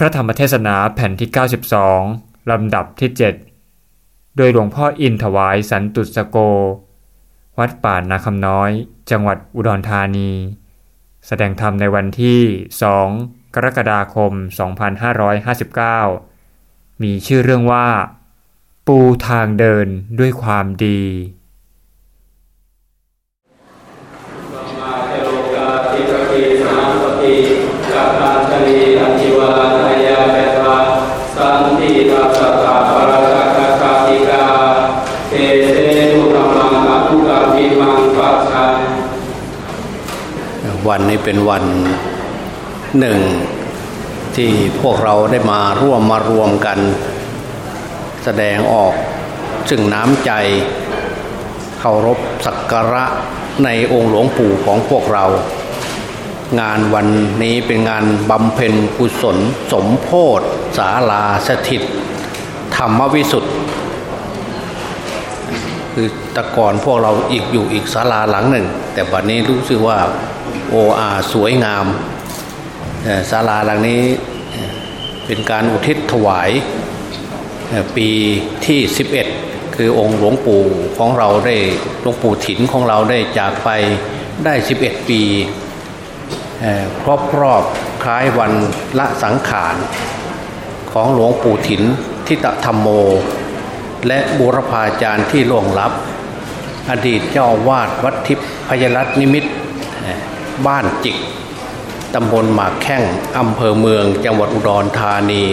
พระธรรมเทศนาแผ่นที่ 92 ลำดับที่ 7 โดยหลวงพ่ออินถวายสันตุสโก วัดป่านาคำน้อย จังหวัดอุดรธานี แสดงธรรมในวันที่ 2 กรกฎาคม 2559 มีชื่อเรื่องว่า ปูทางเดินด้วยความดี สัมมาเทโลกาทิปติสามปฏิกัปปัญชลีอธิวาทายาเปตวาสันติทัสสะปะระกะกะคาติกาเตเสนุธรรมังอภุกาภิมังปัจฉัน วันนี้เป็นวันหนึ่ง ที่พวกเราได้มาร่วมมารวมกัน แสดงออกซึ่งน้ำใจเคารพสักการะในองค์หลวงปู่ของพวกเรา งานวันนี้เป็นงานบำเพ็ญกุศล สมโพธศาลาสถิต ธรรมวิสุทธิ์คือแต่ก่อนพวกเราอีกอยู่อีกศาลาหลังหนึ่ง แต่บัดนี้รู้สึกว่า โออาสวยงามศาลาหลังนี้เป็นการอุทิศถวายปีที่ 11 คือองค์หลวงปู่ของเราได้หลวงปู่ถินของเราได้จากไปได้ 11 ปีเอ่อครบรอบคล้ายวันละสังขารของหลวงปู่ถินทิตธรรมโม และบูรพาจารย์ที่ล่วงลับ อดีตเจ้าวาดวัดทิพย์พยรัตนิมิตร บ้านจิกตำบลหมากแข้งอำเภอเมือง จังหวัดอุดรธานี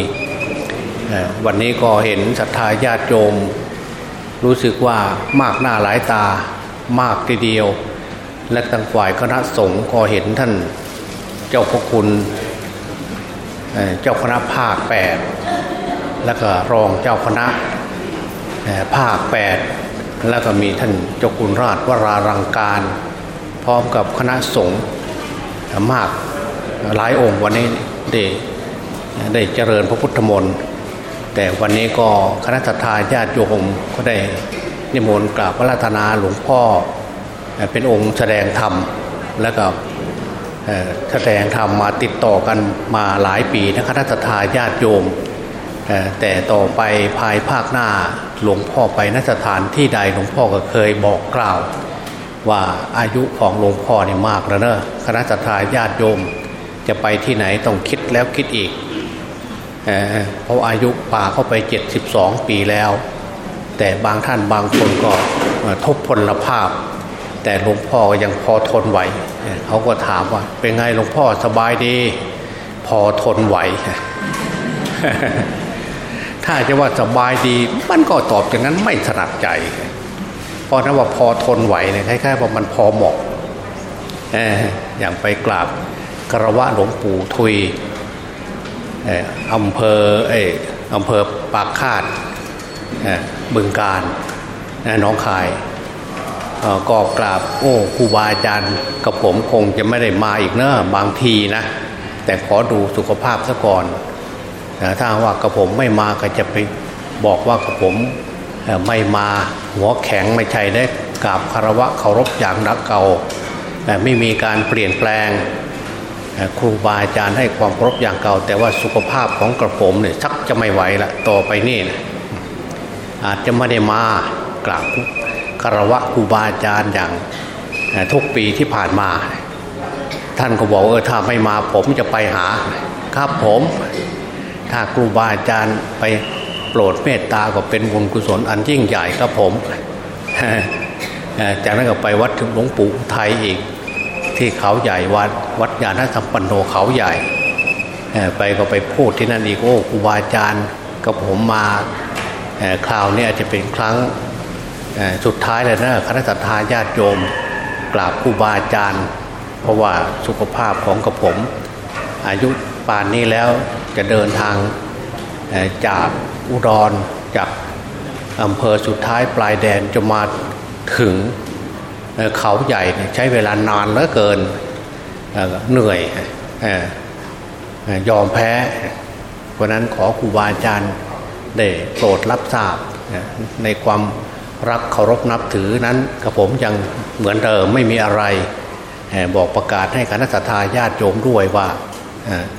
วันนี้ก็เห็นศรัทธาญาติโยม รู้สึกว่ามากหน้าหลายตามากทีเดียว และทางฝ่ายคณะสงฆ์ก็เห็นท่านเจ้าพระคุณ เจ้าคณะภาคแปดแล้วก็รองเจ้าคณะภาค8แล้วก็มีท่านเจ้าคุณราชวรารังการ พร้อมกับคณะสงฆ์ มากหลายองค์วันนี้ได้ได้เจริญพระพุทธมนต์แต่วันนี้ก็คณะทาญาติโยมก็ได้นิมนต์กราบพระราธนาหลวงพ่อ เป็นองค์แสดงธรรมแล้วก็แสดงธรรมมาติดต่อกันมาหลายปีนะคณะทาญาติโยม แต่ต่อไปภายภาคหน้าหลวงพ่อไปนสถานที่ใดหลวงพ่อก็เคยบอกกล่าว ว่าอายุของหลวงพ่อเนี่ยมากแล้วเนอะคณะสัตยาญาติโยม จะไปที่ไหนต้องคิดแล้วคิดอีกเอเพราะอายุป่าเข้าไป 72 ปีแล้ว แต่บางท่านบางคนก็ทบพลภาพ แต่หลวงพ่อก็ยังพอทนไหวเเขาก็ถามว่า เป็นไงหลวงพ่อสบายดี พอทนไหว ถ้าจะว่าสบายดี มันก็ตอบอย่างนั้นไม่ถนัดใจ พราะนั้นว่าพอทนไหวเนี่ยคล้ายๆว่ามันพอเหมาะอย่างไปกราบกระวะหลวงปู่ทุยอำเภอเอยอำเภอปากคาดบึงการหน้องคายก่อก็กราบโอ้ครูบาอาจารย์กับผมคงจะไม่ได้มาอีกเนอะบางทีนะ แต่ขอดูสุขภาพซะก่อนแต่ถ้าว่ากระผมไม่มาก็จะไปบอกว่ากระผม ไม่มาหัวแข็งไม่ใช่ได้กราบคารวะเคารพอย่างนักเก่าแต่ไม่มีการเปลี่ยนแปลงครูบาอาจารย์ให้ความเคารพอย่างเก่า แต่ว่าสุขภาพของกระผมเนี่ยชักจะไม่ไหวละต่อไปนี่นะอาจจะไม่ได้มากราบคารวะครูบาอาจารย์อย่างทุกปีที่ผ่านมา ท่านก็บอกเออถ้าไม่มาผมจะไปหา ครับผม ถ้าครูบาอาจารย์ไป ปรดเมตตาก็เป็นบุญกุศลอันยิ่งใหญ่ครับผมจากนั้นก็ไปวัดหลวงปู่ไทยอีก ที่เขาใหญ่วัดวัดญาณสัมปันโนเขาใหญ่ ไปก็ไปพูดที่นั่นอีกโอ้ครูบาอาจารย์กับผมมาคราวนี้อาจจะเป็นครั้งสุดท้ายเลยนะคณะสัตยาญาติโยมกราบครูบาอาจารย์ เพราะว่าสุขภาพของกับผม อายุป่านนี้แล้วจะเดินทางจาก อุดรจากอำเภอสุดท้ายปลายแดนจะมาถึงเขาใหญ่ใช้เวลานานเหลือเกินเหนื่อยออยอมแพ้เพราะนั้นขอครูบาอาจารย์ได้โปรดรับทราบในความรักเคารพนับถือนั้นกับผมยังเหมือนเดิมไม่มีอะไร บอกประกาศให้คณะสัตยาญาติโยมด้วยว่า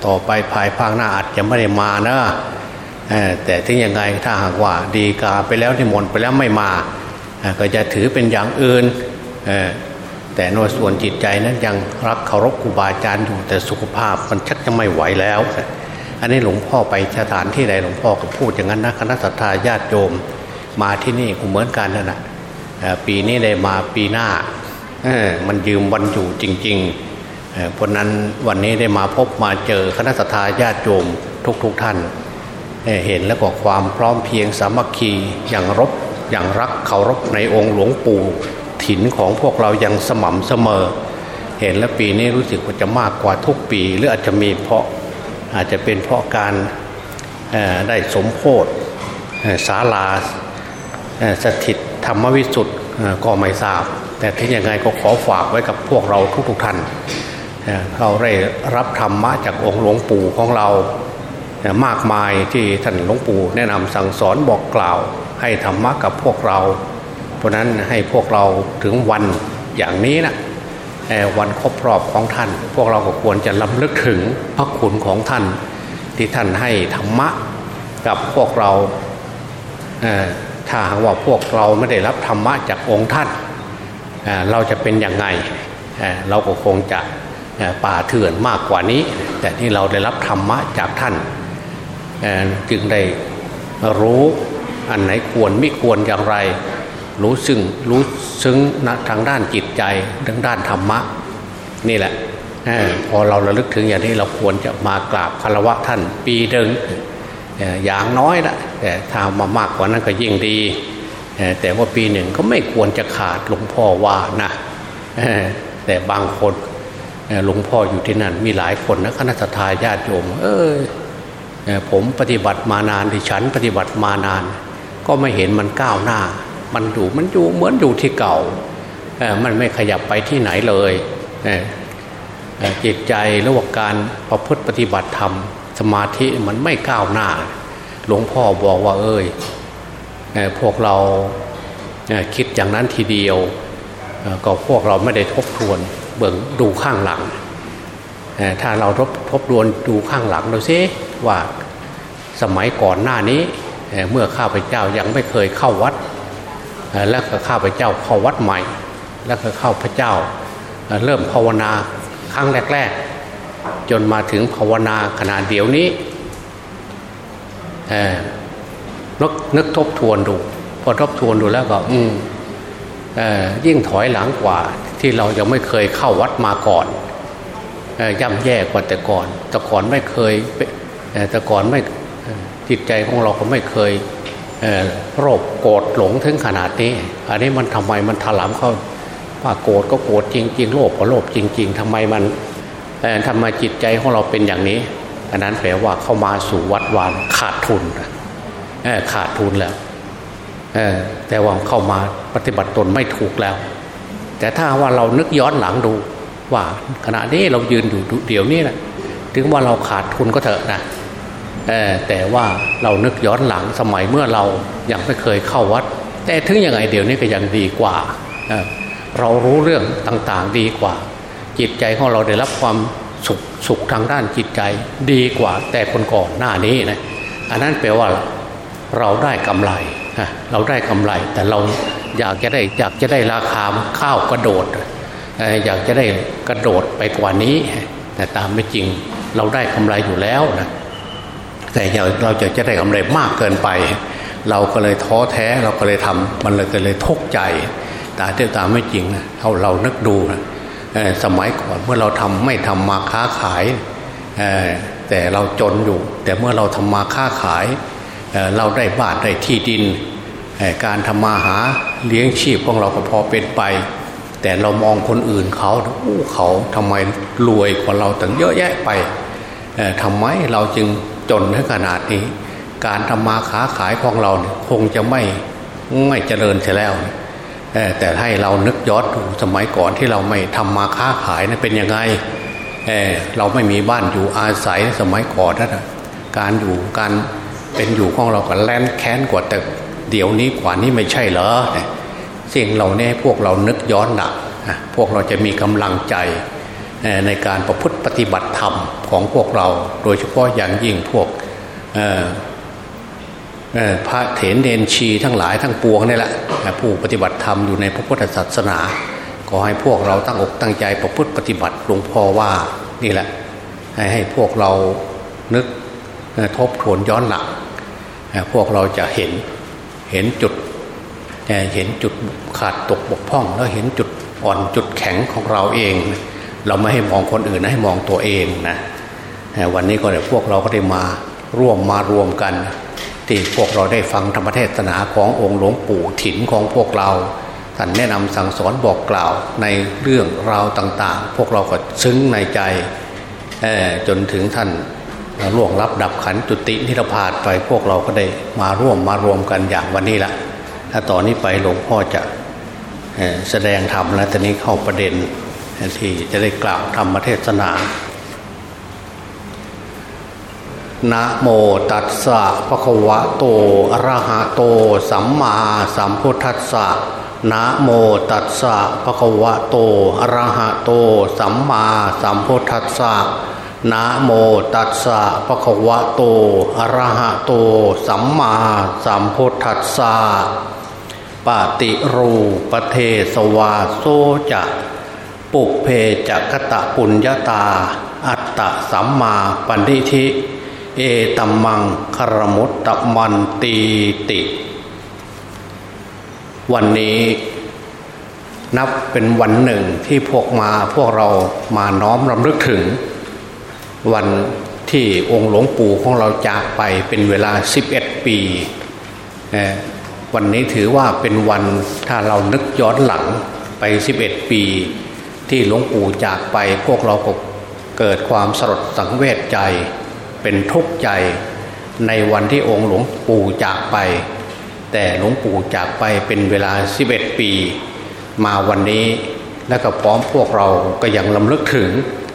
ต่อไปภายภาคหน้าอาจจะไม่ได้มานะ แต่ถึงยังไงถ้าหากว่าดีกาไปแล้วนิมนต์ไปแล้วไม่มาก็จะถือเป็นอย่างอื่นแต่ในส่วนจิตใจนั้นยังรักเคารพครูบาอาจารย์อยู่แต่สุขภาพมันชักจะไม่ไหวแล้ว อันนี้หลวงพ่อไปสถานที่ใดหลวงพ่อก็พูดอย่างนั้นนะคณะสัตยาญาติโยมมาที่นี่ก็เหมือนกันนั่นแหะปีนี้ได้มาปีหน้ามันยืมวันอยู่จริงๆเพราะนั้นวันนี้ได้มาพบมาเจอคณะสัตยาญาติโยมทุกๆทท่าน เห็นแล้วก็ความพร้อมเพียงสามัคคีอย่างรบอย่างรักเคารพในองค์หลวงปู่ถิ่นของพวกเรายังสม่ำเสมอ เห็นแล้วปีนี้รู้สึกว่าจะมากกว่าทุกปี หรืออาจจะมีเพราะอาจจะเป็นเพราะการได้สมโพธิศาลาสถิตธรรมวิสุทธ์ก็ไม่ทราบ แต่ถึงยังไงก็ขอฝากไว้กับพวกเราทุกๆท่านเราได้รับธรรมะจากองค์หลวงปู่ของเรา มากมายที่ท่านหลวงปู่แนะนำสั่งสอนบอกกล่าว ให้ธรรมะกับพวกเรา เพราะนั้นให้พวกเราถึงวันอย่างนี้นะวันครบรอบของท่าน พวกเราก็ควรจะลำลึกถึงพระคุณของท่าน ที่ท่านให้ธรรมะกับพวกเราถ้าหากว่าพวกเราไม่ได้รับธรรมะจากองค์ท่านเราจะเป็นอย่างไงเราก็คงจะป่าเถื่อนมากกว่านี้ แต่ที่เราได้รับธรรมะจากท่าน จึงได้รู้อันไหนควรไม่ควรอย่างไร รู้ซึ่งรู้ซึ้งทางด้านจิตใจทางด้านธรรมะ นี่แหละพอเราระลึกถึงอย่างนี้เราควรจะมากราบคารวะท่านปีเดิงอย่างน้อยละแต่ถ้ามามากกว่านั้นก็ยิ่งดี แต่ว่าปีหนึ่งก็ไม่ควรจะขาดหลวงพ่อว่านะแต่บางคนหลวงพ่ออยู่ที่นั่นมีหลายคนนะคณะทาญาติโยม เออ ผมปฏิบัติมานานที่ฉันปฏิบัติมานาน ก็ไม่เห็นมันก้าวหน้า มันอยู่มันอยู่เหมือนอยู่ที่เก่ามันไม่ขยับไปที่ไหนเลยจิตใจระหว่างการประพฤติปฏิบัติธรรม สมาธิมันไม่ก้าวหน้า หลวงพ่อบอกว่า เอ้ยพวกเราคิดอย่างนั้นทีเดียว ก็พวกเราไม่ได้ทบทวนเบิ่งดูข้างหลัง ถ้าเราทบทบทวนดูข้างหลังเราซิ ว่าสมัยก่อนหน้านี้เมื่อข้าพเจ้ายังไม่เคยเข้าวัด แล้วก็ข้าพเจ้าเข้าวัดใหม่ แล้วก็เข้าพระเจ้าเริ่มภาวนาครั้งแรก ๆ จนมาถึงภาวนาขนาดเดียวนี้นึกนึกทบทวนดู พอทบทวนดูแล้วก็ อืมยิ่งถอยหลังกว่าที่เรายังไม่เคยเข้าวัดมาก่อนย่ำแย่กว่าแต่ก่อน แต่ก่อนไม่เคย แต่ก่อนไม่จิตใจของเราก็ไม่เคยโรคโกรธหลงถึงขนาดนี้ อันนี้มันทำไมมันถลำเข้าว่าโกรธก็โกรธจริง ๆ โลภก็โลภจริง ๆทำไมมันทำไมจิตใจของเราเป็นอย่างนี้ อันนั้นแปลว่าเข้ามาสู่วัดวานขาดทุนขาดทุนแล้วแต่ว่าเข้ามาปฏิบัติตนไม่ถูกแล้ว แต่ถ้าว่าเรานึกย้อนหลังดู ว่าขณะนี้เรายืนอยู่เดี๋ยวนี้แหละถึงว่าเราขาดทุนก็เถอะนะ แต่ว่าเรานึกย้อนหลังสมัยเมื่อเรายัางไม่เคยเข้าวัด แต่ถึงยังไงเดี๋ยวนี้ก็ยังดีกว่า เรารู้เรื่องต่างๆดีกว่า จิตใจของเราได้รับความสุขสุขทางด้านจิตใจดีกว่า แต่คนก่อนหน้านี้นะอันนั้นแปลว่าเราได้กำไรเราได้กำไร แต่เราอยากจะได้อยากจะได้ราคาข้าวกระโดดอยากจะได้กระโดดไปกว่านี้แต่ตามไม่จริงเราได้กำไรอยู่แล้วนะ แต่เราจะจะได้กำไรมากเกินไป เราก็เลยท้อแท้เราก็เลยทำมันเลยก็เลยทุกข์ใจ แต่เต่ตามไม่จริงนะเราเรานึกดูนะสมัยก่อนเมื่อเราทำไม่ทำมาค้าขายแต่เราจนอยู่ แต่เมื่อเราทำมาค้าขายเราได้บ้านได้ที่ดิน การทำมาหาเลี้ยงชีพของเราก็พอเป็นไป แต่เรามองคนอื่นเขาเขาทำไมรวยกว่าเราตั้งเยอะแยะไปทำไมเราจึง จนถึงขนาดนี้ การทำมาค้าขายของเราเคงจะไม่ไม่เจริญเสียแล้ว แต่ให้เรานึกย้อนดูสมัยก่อนที่เราไม่ทำมาค้าขายนะเป็นยังไงเเราไม่มีบ้านอยู่อาศัยสมัยก่อนนะการอยู่การเป็นอยู่ของเราก็แล่นแค้นกว่าแต่เดี๋ยวนี้กว่านี้ไม่ใช่เหรอสิ่งเหล่านี้พวกเรานึกย้อนหนักพวกเราจะมีกำลังใจ ในการประพฤติปฏิบัติธรรมของพวกเรา โดยเฉพาะอย่างยิ่งพวกพระเถรเนนชีทั้งหลายทั้งปวงนี่แหละผู้ปฏิบัติธรรมอยู่ในพระพุทธศาสนาขอให้พวกเราตั้งอกตั้งใจประพฤติปฏิบัติหลวงพ่อว่านี่แหละ ให้ให้พวกเรานึกทบทวนย้อนหลังพวกเราจะเห็นเห็นจุดเห็นจุดขาดตกบกพร่อง แล้วเห็นจุดอ่อนจุดแข็งของเราเอง เราไม่ให้มองคนอื่นนะให้มองตัวเองนะวันนี้ก็เดี๋ยวพวกเราก็ได้มาร่วมมารวมกัน ที่พวกเราได้ฟังธรรมเทศนาขององค์หลวงปู่ถิ่นของพวกเราท่านแนะนำสั่งสอนบอกกล่าวในเรื่องราวต่างๆ พวกเราก็ซึ้งในใจจนถึงท่านล่วงรับดับขันจุตินิรพาดไปพวกเราก็ได้มาร่วมมารวมกันอย่างวันนี้ละถ้าต่อนนี้ไปหลวงพ่อจะแสดงธรรมแล้วตอนนี้เข้าประเด็น ที่จะได้กล่าวธรรมเทศนานะโมตัสสะภะคะวะโตอะระหะโต สัมมาสัมพุทธัสสะนะโมตัสสะภะคะวะโตอะระหะโต สัมมาสัมพุทธัสสะนะโมตัสสะภะคะวะโตอะระหะโต สัมมาสัมพุทธัสสะปฏิรูปเทสวาโซจะ ปุเพจักตะปุญญาตา อัตตะสัมมาปันธิทิเอตัมมังคารมุตตมันตีติ วันนี้นับเป็นวันหนึ่งที่พวกมาพวกเรามาน้อมรำลึกถึง วันที่องค์หลวงปู่ของเราจากไปเป็นเวลา 11 ปี วันนี้ถือว่าเป็นวันถ้าเรานึกย้อนหลังไป 11 ปี ที่หลวงปู่จากไปพวกเราก็เกิดความสลดสังเวชใจเป็นทุกข์ใจ ในวันที่องค์หลวงปู่จากไป แต่หลวงปู่จากไปเป็นเวลา 11 ปี มาวันนี้และก็พร้อมพวกเราก็ยังลำลึกถึง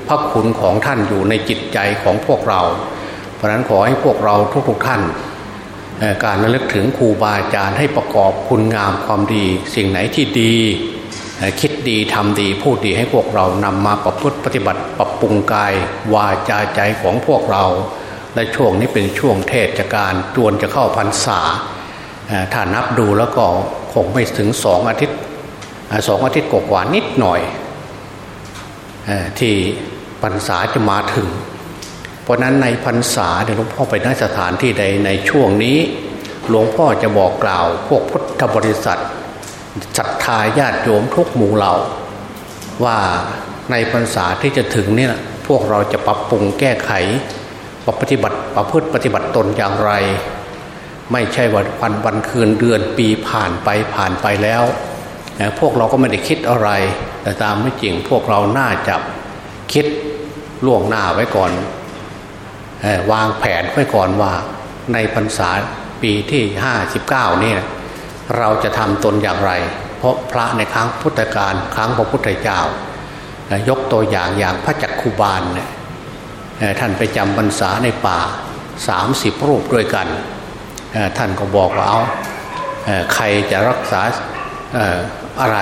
พระคุณของท่านอยู่ในจิตใจของพวกเรา เพราะนั้นขอให้พวกเราทุกๆท่านการระลึกถึงครูบาอาจารย์ให้ประกอบคุณงามความดี สิ่งไหนที่ดี คิดดีทำดีพูดดีให้พวกเรานำมาประพฤติปฏิบัติปรับปรุงกาย วาจาใจของพวกเรา และช่วงนี้เป็นช่วงเทศกาลจวนจะเข้าพรรษาถ้านับดูแล้วก็คงไม่ถึงสองอาทิตย์สองอาทิตย์กว่านิดหน่อยที่พรรษาจะมาถึง เพราะนั้นในพรรษาเดี๋ยวหลวงพ่อไปนสถานที่ใดในช่วงนี้ หลวงพ่อจะบอกกล่าวพวกพุทธบริษัท ศรัทธาญาติโยมทุกหมู่เหล่า ว่าในพรรษาที่จะถึงนี่พวกเราจะปรับปรุงแก้ไขปฏิบัติประพฤติปฏิบัติตนอย่างไร ไม่ใช่วันวันวันคืนเดือนปีผ่านไปผ่านไปแล้วพวกเราก็ไม่ได้คิดอะไร แต่ตามไม่จริงพวกเราน่าจะคิดล่วงหน้าไว้ก่อนวางแผนไว้ก่อนว่าในพรรษาปีที่ห้าสิบเก้านี่ เราจะทำตนอย่างไร เพราะพระในครั้งพุทธกาลครั้งพระพุทธเจ้ายกตัวอย่างอย่างพระจักคุบาลเนี่ยท่านไปจำพรรษาในป่าสามสิบรูปด้วยกัน ท่านก็บอกว่าเอาใครจะรักษาอะไร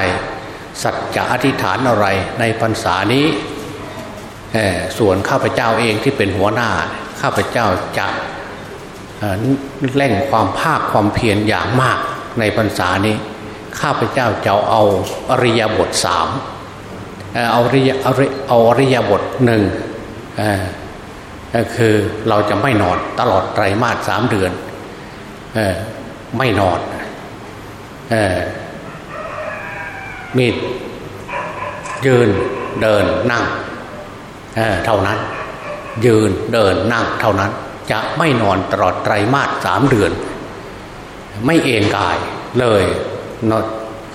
สัจจะอธิษฐานอะไรในพรรษานี้ ส่วนข้าพเจ้าเองที่เป็นหัวหน้า ข้าพเจ้าจะเร่งความภาคความเพียรอย่างมาก ในพรรษานี้ ข้าพเจ้าจะเอาอริยบทสามเอาอริยเอาอริยบทหนึ่งคือเราจะไม่นอนตลอดไตรมาสสามเดือนไม่นอนมีดยืนเดินนั่งเเท่านั้น ยืนเดินนั่งเท่านั้น จะไม่นอนตลอดไตรมาสสามเดือน ไม่เอนกายเลยน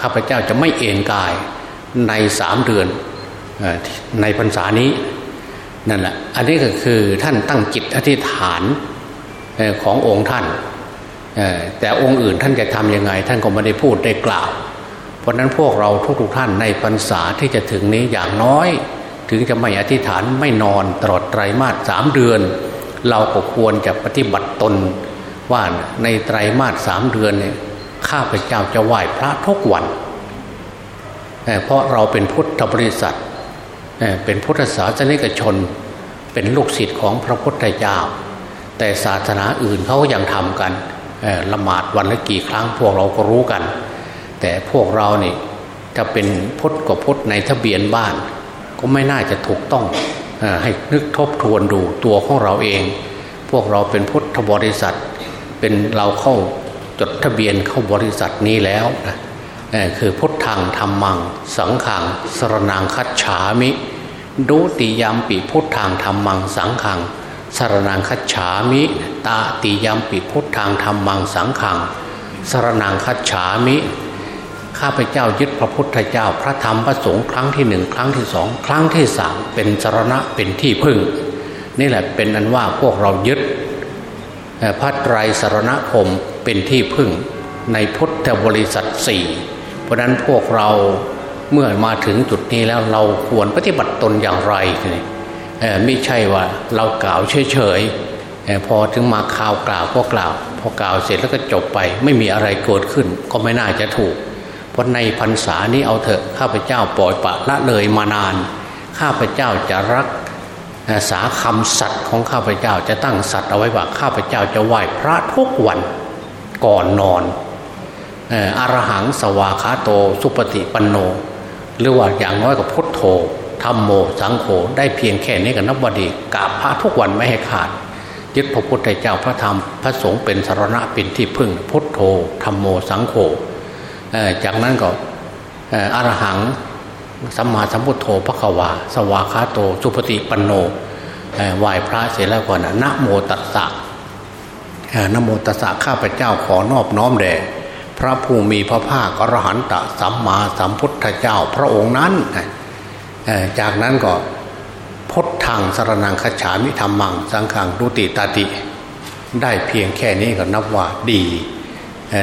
ข้าพเจ้าจะไม่เอนกายในสามเดือนในพรรษานี้นั่นแหละอันนี้ก็คือท่านตั้งจิตอธิษฐานขององค์ท่านแต่องค์อื่นท่านจะทำยังไง ท่านก็ไม่ได้พูดได้กล่าว เพราะนั้นพวกเราทุกๆท่านในพรรษาที่จะถึงนี้อย่างน้อย ถึงจะไม่อธิษฐานไม่นอนตลอดไตรมาสสามเดือน เราก็ควรจะปฏิบัติตน ว่าในไตรมาสสามเดือนเนี่ยข้าพเจ้าจะไหว้พระทุกวัน เพราะเราเป็นพุทธบริษัท เป็นพุทธศาสนิกชน เป็นลูกศิษย์ของพระพุทธเจ้า แต่ศาสนาอื่นเขาก็ยังทำกันละหมาดวันละกี่ครั้งพวกเราก็รู้กัน แต่พวกเราเนี่ยจะเป็นพุทธกับพุทธในทะเบียนบ้าน ก็ไม่น่าจะถูกต้องให้นึกทบทวนดูตัวของเราเอง พวกเราเป็นพุทธบริษัท เป็นเราเข้าจดทะเบียนเข้าบริษัทนี้แล้วนะคือพุทธังธรรมัง สังขังสรนางคัจฉามิดุติยามปีพุทธังธรรมัง สังขังสรนางคัจฉามิ ตาติยามปีพุทธังธรรมังสังขังสรนางคัจฉามิข้าพเจ้ายึดพระพุทธเจ้าพระธรรมพระสงฆ์ครั้งที่หนึ่งครั้งที่สองครั้งที่สามเป็นสรณะเป็นที่พึ่ง นี่แหละเป็นอันว่าพวกเรายึด พระไตรสรณคมเป็นที่พึ่งในพุทธบริษัทสี่เพราะนั้นพวกเราเมื่อมาถึงจุดนี้แล้วเราควรปฏิบัติตนอย่างไรไม่ใช่ว่าเรากล่าวเฉยๆพอถึงมาข่าวกล่าวก็กล่าว พอกล่าวเสร็จแล้วก็จบไป ไม่มีอะไรเกิดขึ้นก็ไม่น่าจะถูก เพราะในพรรษานี้เอาเถอะข้าพเจ้าปล่อยปะละเลยมานาน ข้าพเจ้าจะรัก ษาคำสัตย์ของข้าพเจ้าจะตั้งสัตย์เอาไว้ว่าข้าพเจ้าจะไหว้พระทุกวันก่อนนอนอรหังสวาคาโตสุปฏิปันโน หรือว่าอย่างน้อยกับพุทโธธรรมโมสังโฆได้เพียงแค่นี้กับนับวดีกราบพระทุกวันไม่ให้ขาด ยึดพระพุทธเจ้าพระธรรมพระสงฆ์เป็นสารณะเป็นที่พึ่งพุทโธธรรมโมสังโฆจากนั้นก็อรหัง สัมมาสัมพุทโธพระขวา สวาคาโตสุปฏิปันโนไหว้พระเสร็จแล้วก่อนนะโมตัสสะนโมตัสสะข้าพเจ้าขอนอบน้อมแด่พระผู้มีพระภาคอรหันตสัมมาสัมพุทธเจ้าพระองค์นั้น จากนั้นก็พุทธังสรนังขฉามิธรรมังสังขังดุติตาติ ได้เพียงแค่นี้ก็นับว่าดี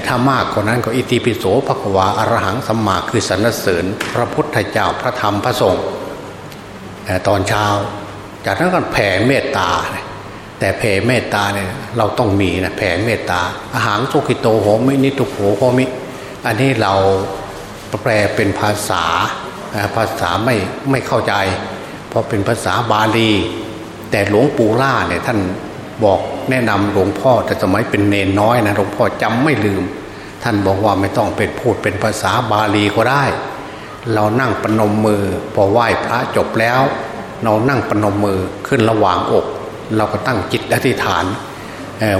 ถ้ามากกว่านั้นก็อิติปิโสภควาอรหังสัมมาคือสรรเสริญ พระพุทธเจ้าพระธรรมพระสงฆ์ตอนเช้า จากนั้นก็แผ่เมตตา แต่แผ่เมตตาเนี่ยเราต้องมีนะแผ่เมตตา อาหารสุขิโตโหมินิทุโหโหมิ อันนี้เราแปลเป็นภาษาภาษาไม่ไม่เข้าใจ เพราะเป็นภาษาบาลี แต่หลวงปู่ล่าเนี่ยท่านบอก แนะนำหลวงพ่อแต่สมัยเป็นเนนน้อยนะหลวงพ่อจำไม่ลืม ท่านบอกว่าไม่ต้องเป็นพูดเป็นภาษาบาลีก็ได้ เรานั่งปนมมือพอไหว้พระจบแล้ว เรานั่งปนมมือขึ้นระหว่างอก เราก็ตั้งจิตอธิษฐาน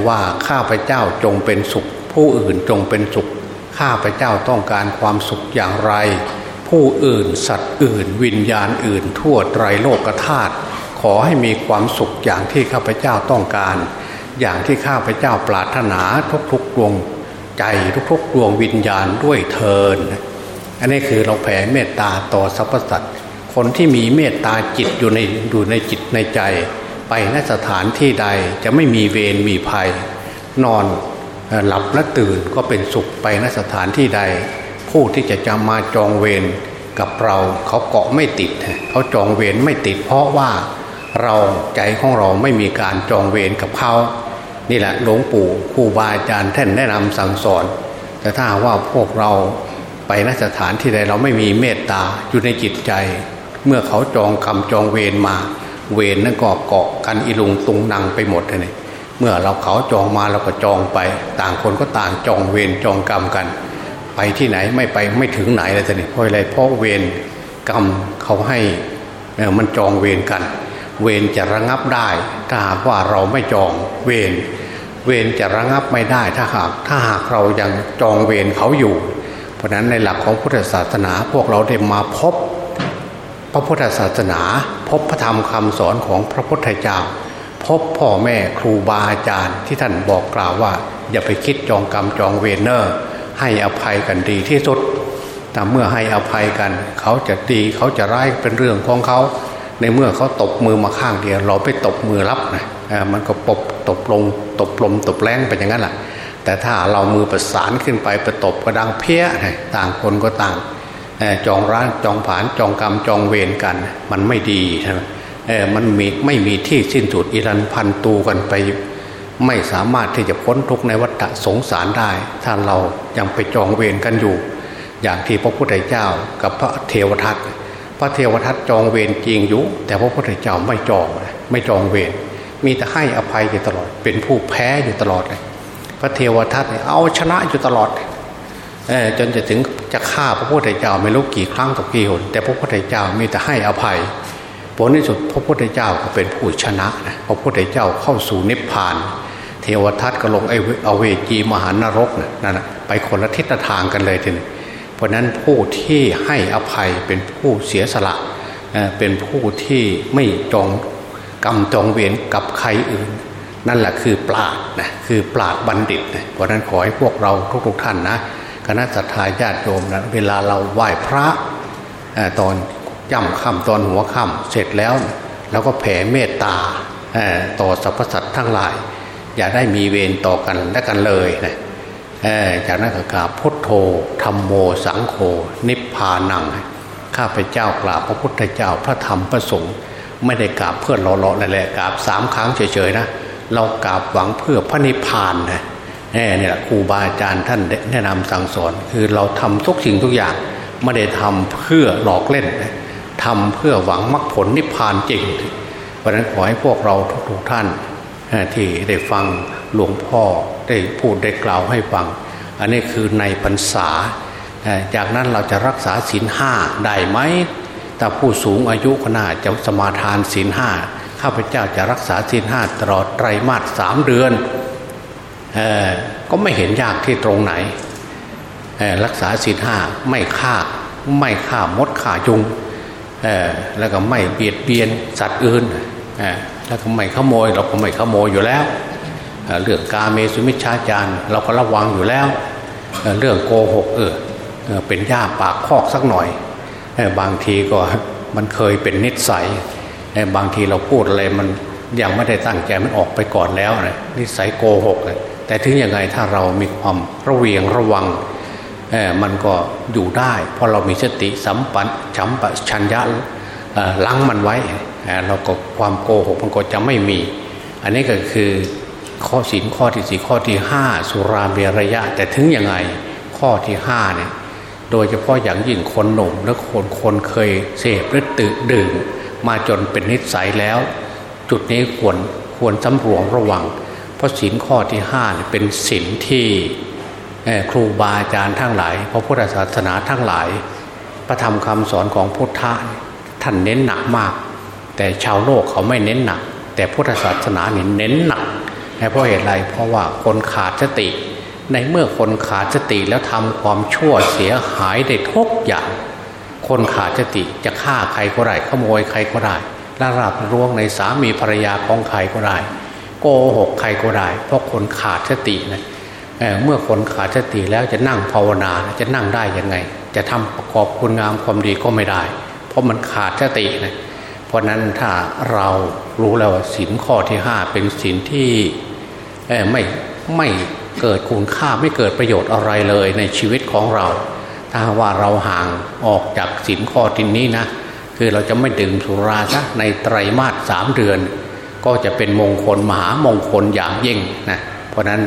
ว่าข้าพเจ้าจงเป็นสุข ผู้อื่นจงเป็นสุข ข้าพเจ้าต้องการความสุขอย่างไร ผู้อื่นสัตว์อื่น วิญญาณอื่น ทั่วไตรโลกธาตุขอให้มีความสุขอย่างที่ข้าพเจ้าต้องการ อย่างที่ข้าพเจ้าปรารถนาทุกๆดวงใจทุกๆดวงวิญญาณด้วยเทินอันนี้คือเราแผ่เมตตาต่อสรรพสัตว์คนที่มีเมตตาจิตอยู่ในอยู่ในจิตในใจ ไปนสถานที่ใดจะไม่มีเวรมีภัย นอนหลับและตื่นก็เป็นสุขไปนสถานที่ใด ผู้ที่จะจะมาจองเวรกับเราเขาเกาะไม่ติด เขาจองเวรไม่ติด เพราะว่าเราใจของเราไม่มีการจองเวรกับเขา นี่แหละหลวงปู่ครูบาอาจารย์ท่านแนะนำสั่งสอน แต่ถ้าว่าพวกเราไปนสถานที่ใดเราไม่มีเมตตาอยู่ในจิตใจ เมื่อเขาจองคำจองเวรมา เวรนั่นก็เกาะกันอิลุงตุงนังไปหมดเลยเมื่อเราเขาจองมาเราก็จองไป ต่างคนก็ต่างจองเวรจองกรรมกัน ไปที่ไหนไม่ไปไม่ถึงไหนเลยทีนี้เพราะอะไรเพราะเวรกรรมเขาให้มันจองเวรกัน เวรจะระงับได้ ถ้าหากว่าเราไม่จองเวรเวรจะระงับไม่ได้ถ้าหากถ้าหากเรายังจองเวรเขาอยู่ เพราะนั้นในหลักของพุทธศาสนาพวกเราได้มาพบ พระพุทธศาสนา พบพระธรรมคำสอนของพระพุทธเจ้า พบพ่อแม่ครูบาอาจารย์ที่ท่านบอกกล่าวว่า อย่าไปคิดจองกรรมจองเวรเนอร์ให้อภัยกันดีที่สุดแต่เมื่อให้อภัยกัน เขาจะดีเขาจะร้ายเป็นเรื่องของเขา ในเมื่อเขาตบมือมาข้างเดียว เราไปตบมือรับนะมันก็ปบตบลงตบลมตบแรงไปอย่างนั้นแหละแต่ถ้าเรามือประสานขึ้นไปประตบกระดังเพี้ยต่างคนก็ต่างจองร้านจองผานจองกรรมจองเวรกัน มันไม่ดีใช่ไหมมันมีไม่มีที่สิ้นสุดอิรันพันตูกันไป ไม่สามารถที่จะพ้นทุกในวัฏสงสารได้ ถ้าเรายังไปจองเวรกันอยู่ อย่างที่พระพุทธเจ้ากับพระเทวทัต ระเทวทัตจองเวรจริงอยู่ แต่พระพุทธเจ้าไม่จองไม่จองเวรมีแต่ให้อภัยอยู่ตลอด เป็นผู้แพ้อยู่ตลอดเลยพระเทวทัตเนี่ยเอาชนะอยู่ตลอดจนจะถึงจะฆ่าพระพุทธเจ้าไม่รู้กี่ครั้งต่อกี่หนแต่พระพุทธเจ้ามีแต่ให้อภัยผลที่สุดพระพุทธเจ้าก็เป็นผู้ชนะนะพระพุทธเจ้าเข้าสู่นิพพาน เทวทัตก็ลงไอเวจีมหานรกนั่นนะไปคนละทิศทางกันเลยทีนี้ ราะนั้นผู้ที่ให้อภัยเป็นผู้เสียสละเป็นผู้ที่ไม่จองกรรมจองเวรกับใครอื่น นั่นแหละคือปราดนะคือปราดบัณฑิตนะเพราะนั้นขอให้พวกเราทุกๆท่านนะคณะสัตยาญาติโยมนะเวลาเราไหว้พระตอนย่ำค่ำตอนหัวค่ำเสร็จแล้วเราก็แผ่เมตตาต่อสรรพสัตว์ทั้งหลาย อย่าได้มีเวรต่อกันและกันเลยนะ จากนั้นก็กราบพุทโธธรรมโมสังโฆนิพพานัง ข้าพเจ้ากราบพระพุทธเจ้าพระธรรมพระสงฆ์ไม่ได้กราบเพื่อเราเลาะอะไรกราบสามครั้งเฉยๆนะเรากราบหวังเพื่อพระนิพพานนะเนี่ยครูบาอาจารย์ท่านแนะนำสั่งสอน คือเราทำทุกสิ่งทุกอย่างไม่ได้ทำเพื่อหลอกเล่นทำเพื่อหวังมรรคผลนิพพานจริง เพราะนั้นขอให้พวกเราทุกๆท่านที่ได้ฟัง หลวงพ่อได้พูดได้กล่าวให้ฟัง อันนี้คือในพรรษา จากนั้นเราจะรักษาศีลห้าได้ไหมถ้าผู้สูงอายุขนาดจะสมาทานศีลห้าข้าพเจ้าจะรักษาศีลห้าตลอดไตรมาสสามเดือนก็ไม่เห็นยากที่ตรงไหน รักษาศีลห้าไม่ฆ่าไม่ฆ่ามดฆ่ายุงแล้วก็ไม่เบียดเบียนสัตว์อื่นแล้วก็ไม่ขโมย เราก็ไม่ขโมยอยู่แล้ว เรื่องกาเมสุมิชฌาจารเราก็ระวังอยู่แล้ว เรื่องโกหกเออเป็นย่าปากคอกสักหน่อย บางทีก็มันเคยเป็นนิสัยบางทีเราพูดอะไรมันยังไม่ได้ตั้งใจมันออกไปก่อนแล้วนะนิสัยโกหกแต่ถึงยังไงถ้าเรามีความระเวียงระวังมันก็อยู่ได้ เพราะเรามีสติสัมปันชัมปชัญญะล้างมันไว้เราก็ความโกหกมันก็จะไม่มี อันนี้ก็คือ ข้อศีลข้อที่สี่ข้อที่ห้าสุราเมรยะ แต่ถึงยังไงข้อที่ห้าเนี่ยโดยเฉพาะอย่างยิ่งคนหนุ่มและคนคนเคยเสพหรือตื่นดื่มมาจนเป็นนิสัยแล้ว จุดนี้ควรควรสำรวมระวัง เพราะศีลข้อที่ห้าเป็นศีลที่ครูบาอาจารย์ทั้งหลายพระพุทธศาสนาทั้งหลาย พระธรรมคำสอนของพุทธะท่านเน้นหนักมาก แต่ชาวโลกเขาไม่เน้นหนัก แต่พุทธศาสนาเน้นหนัก เพราะเหตุไรเพราะว่าคนขาดสติ ในเมื่อคนขาดสติแล้วทำความชั่วเสียหายได้ทุกอย่าง คนขาดสติจะฆ่าใครก็ได้ขโมยใครก็ได้ละลาบร่วงในสามีภรรยาของใครก็ได้โกหกใครก็ได้ เพราะคนขาดสตินะเเมื่อคนขาดสติแล้วจะนั่งภาวนาจะนั่งได้ยังไง จะทำประกอบคุณงามความดีก็ไม่ได้ เพราะมันขาดสตินะเพราะนั้นถ้าเรารู้แล้วว่าสินข้อที่ห้าเป็นสินที่ ไม่ไม่เกิดคุณค่าไม่เกิดประโยชน์อะไรเลยในชีวิตของเรา ถ้าว่าเราห่างออกจากสินข้อที่นี้นะคือเราจะไม่ดื่มสุราซะในไตรมาสสามเดือน ก็จะเป็นมงคลมหามงคลอย่างยิ่งนะเพราะนั้น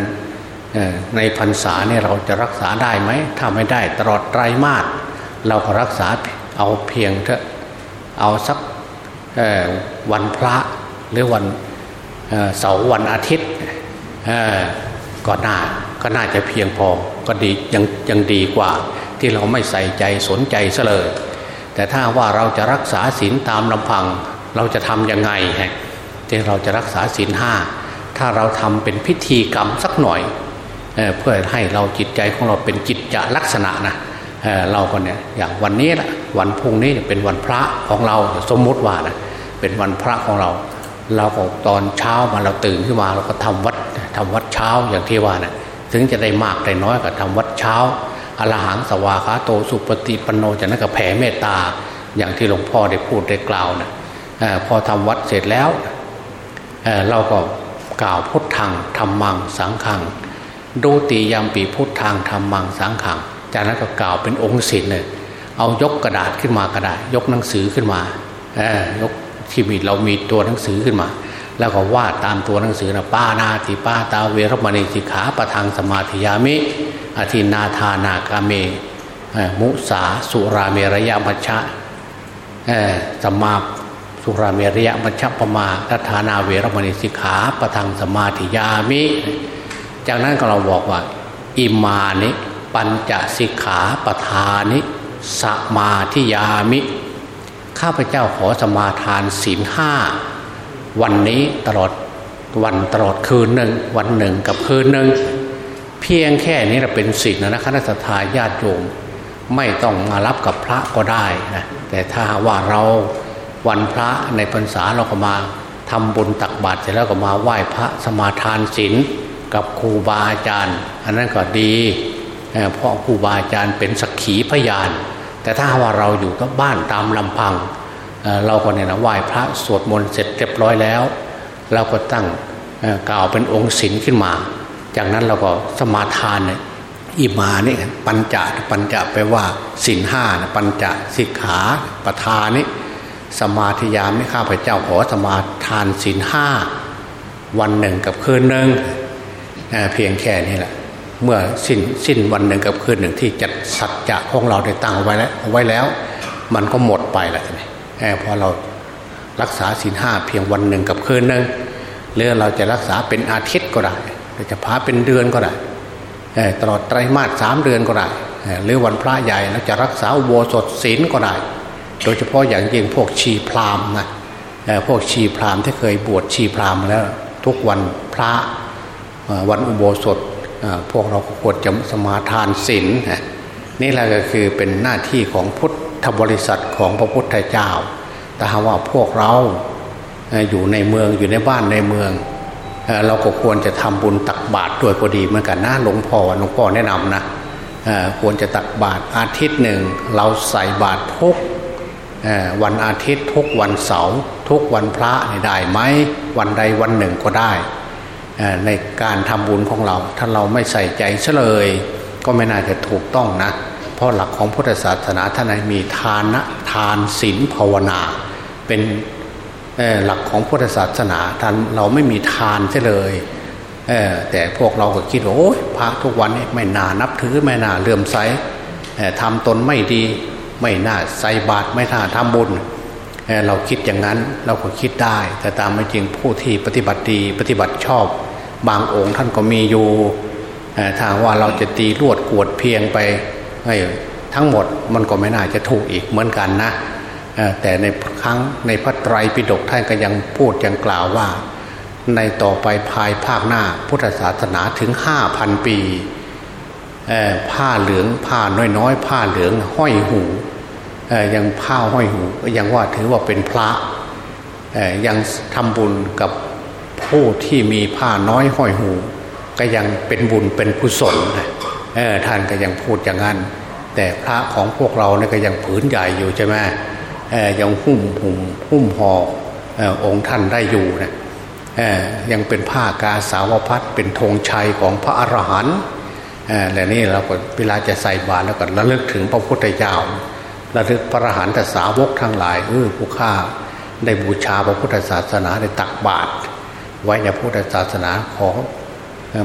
ในพรรษาเนี่ยเราจะรักษาได้ไหมถ้าไม่ได้ตลอดไตรมาสเราก็รักษาเอาเพียงเถอะเอาสักวันพระหรือวันเสาร์วันอาทิตย์ ก็น่าก็น่าจะเพียงพอก็ดียังยังดีกว่า ที่เราไม่ใส่ใจสนใจซะเลย แต่ถ้าว่าเราจะรักษาศีลตามลำพัง เราจะทำยังไงฮะที่เราจะรักษาศีลห้าถ้าเราทำเป็นพิธีกรรมสักหน่อยเเพื่อให้เราจิตใจของเราเป็นจิตจะลักษณะนะเเราก็เนี่ยอย่างวันนี้ละวันพุ่งนี้เป็นวันพระของเราสมมุติว่านะเป็นวันพระของเรา เราก็ตอนเช้ามาเราตื่นขึ้นมาเราก็ทำวัดทำวัดเช้าอย่างที่ว่านะถึงจะได้มากได้น้อยก็ทำวัดเช้าอรหังสวาขาโตสุปฏิปันโนจากนั้นก็แผ่เมตตา อย่างที่หลวงพ่อได้พูดได้กล่าวนะอพอทำวัดเสร็จแล้วเเราก็กล่าวพุทธังธรรมังสังขังดูตียามปีพุทธังธรรมังสังขังจากนั้นก็กล่าวเป็นองค์ศิลเลยเอายกกระดาษขึ้นมาก็ได้ยกหนังสือขึ้นมายก ที่มีเรามีตัวหนังสือขึ้นมา แล้วก็วาดตามตัวหนังสือนะป้านาติป้าตาเวรมณีสิกขาปะทังสมาธิยามิอธินาธานากาเม มุสาสุราเมรยามัชชะสัมมาสุราเมรยะมัชฌปมาทัฐานาเวรมณีสิกขาปะทังสมาธิยามิ จากนั้นก็เราบอกว่า อิมานิปัญจสิกขาปทานิสมาธิยามิ ข้าพเจ้าขอสมาทานศีลห้าวันนี้ตลอดวันตลอดคืนหนึ่งวันหนึ่งกับคืนหนึ่งเพียงแค่นี้เราเป็นสิ่งนะคณะสัตยาญาติโยมไม่ต้องมารับกับพระก็ได้นะแต่ถ้าว่าเราวันพระในพรรษาเราก็มาทำบุญตักบาตรเสร็จแล้วก็มาไหว้พระสมาทานศีลกับครูบาอาจารย์ อันนั้นก็ดีเพราะครูบาอาจารย์เป็นสักขีพยาน แต่ถ้าว่าเราอยู่กับบ้านตามลำพังเราก็เนี่ยนะไหว้พระสวดมนต์เสร็จเรียบร้อยแล้ว เราก็ตั้งกล่าวเป็นองค์ศีลขึ้นมา จากนั้นเราก็สมาทานเนี่ยอิมานี่ปัญจปัญจะไปว่าศีลห้าปัญจสิกขาปทานี่สมาธิยามไม่ข้าพเจ้าขอสมาทานศีลห้าวันหนึ่งกับคืนหนึ่งเพียงแค่นี้แหละ เมื่อสิ้นสิ้นวันหนึ่งกับคืนหนึ่งที่จัดสัจจะของเราได้ตั้งไว้แล้วไว้แล้ว มันก็หมดไปแล้วนี่พอเรารักษาศีลห้าเพียงวันหนึ่งกับคืนหนึ่งหรือเราจะรักษาเป็นอาทิตย์ก็ได้จะพาเป็นเดือนก็ได้ตลอดไตรมาสสามเดือนก็ได้หรือวันพระใหญ่เราจะรักษาอุโบสถศีลก็ได้ โดยเฉพาะอย่างยิ่งพวกชีพรามนะพวกชีพรามที่เคยบวชชีพรามแล้วทุกวันพระวันอุโบสถ พวกเราควรจะสมาทานศีลนี่แหละก็คือเป็นหน้าที่ของพุทธบริษัทของพระพุทธเจ้า แต่ว่าพวกเราอยู่ในเมืองอยู่ในบ้านในเมือง เราก็ควรจะทำบุญตักบาตรด้วยก็ดีเหมือนกันนะหลวงพ่อหลวงพ่อแนะนำนะควรจะตักบาตรอาทิตย์หนึ่ง เราใส่บาตรทุกวันอาทิตย์ทุกวันเสาร์ทุกวันพระได้ไหมวันใดวันหนึ่งก็ได้ ในการทำบุญของเรา ถ้าเราไม่ใส่ใจเฉลย ก็ไม่น่าจะถูกต้องนะ เพราะหลักของพุทธศาสนาท่านมีทานะทานศีลภาวนา เป็นหลักของพุทธศาสนาท่านเราไม่มีทานเเลยแต่พวกเราก็คิดว่าโอ้ยพระทุกวันนี้ไม่น่านับถือไม่น่าเลื่อมใสทำตนไม่ดี ไม่น่าใส่บาตรไม่น่าทำบุญ เราคิดอย่างนั้นเราก็คิดได้ แต่ตามไม่จริงผู้ที่ปฏิบัติดีปฏิบัติชอบ บางองค์ท่านก็มีอยู่ถ้าว่าเราจะตีลวดกวดเพียงไปทั้งหมดมันก็ไม่น่าจะถูกอีกเหมือนกันนะแต่ในครั้งในพระไตรปิฎกท่านก็ยังพูดยังกล่าวว่า ในต่อไปภายภาคหน้าพุทธศาสนาถึงห้าพันปีผ้าเหลืองผ้าน้อยๆ ผ้าเหลืองห้อยหู ยังผ้าห้อยหูยังว่าถือว่าเป็นพระยังทำบุญกับผู้ที่มีผ้าน้อยห้อยหู ก็ยังเป็นบุญเป็นกุศลท่านก็ยังพูดอย่างนั้น แต่พระของพวกเราเนี่ยก็ยังผืนใหญ่อยู่ใช่ไหมยังหุ้มหุ่มหุ้มห่อองค์ท่านได้อยู่นะยังเป็นผ้ากาสาวพัดเป็นธงชัยของพระอรหันต์และนี่เราก็เวลาจะใส่บาตรแล้วก็ระลึกถึงพระพุทธเจ้า ระลึกพระอรหันตสาวกทั้งหลายเออผู้ข้าได้บูชาพระพุทธศาสนาได้ตักบาตรไว้ในพุทธศาสนาขอ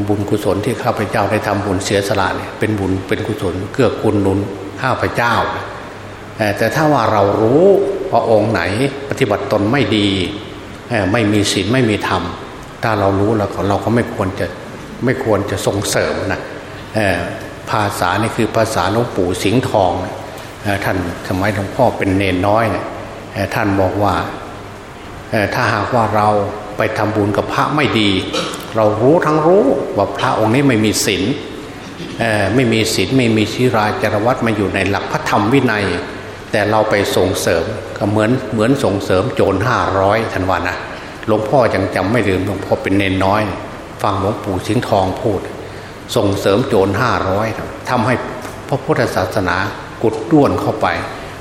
บุญกุศลที่ข้าพเจ้าได้ทำบุญเสียสละเนี่ยเป็นบุญเป็นกุศลเกื้อกูลนุนข้าพเจ้า แต่ถ้าว่าเรารู้พระองค์ไหนปฏิบัติตนไม่ดี ไม่มีศีลไม่มีธรรม ถ้าเรารู้แล้วเราก็ไม่ควรจะไม่ควรจะส่งเสริมนะภาษานี่คือภาษาหลวงปู่สิงห์ทอง ท่านสมัยหลวงพ่อเป็นเนนน้อยเนี่ยท่านบอกว่าถ้าหากว่าเราไปทำบุญกับพระไม่ดี เรารู้ทั้งรู้ว่าพระองค์นี้ไม่มีศีลไม่มีศีลไม่มีชีราจารวัตมาอยู่ในหลักพระธรรมวินัย แต่เราไปส่งเสริมก็เหมือนเหมือนส่งเสริมโจรห้าร้อยทันวันนะหลวงพ่อยังจำไม่ลืมหลวงพ่อเป็นเนนน้อย ฟังหลวงปู่สิงทองพูด ส่งเสริมโจรห้าร้อยทำให้พระพุทธศาสนา กุดด้วนเข้าไป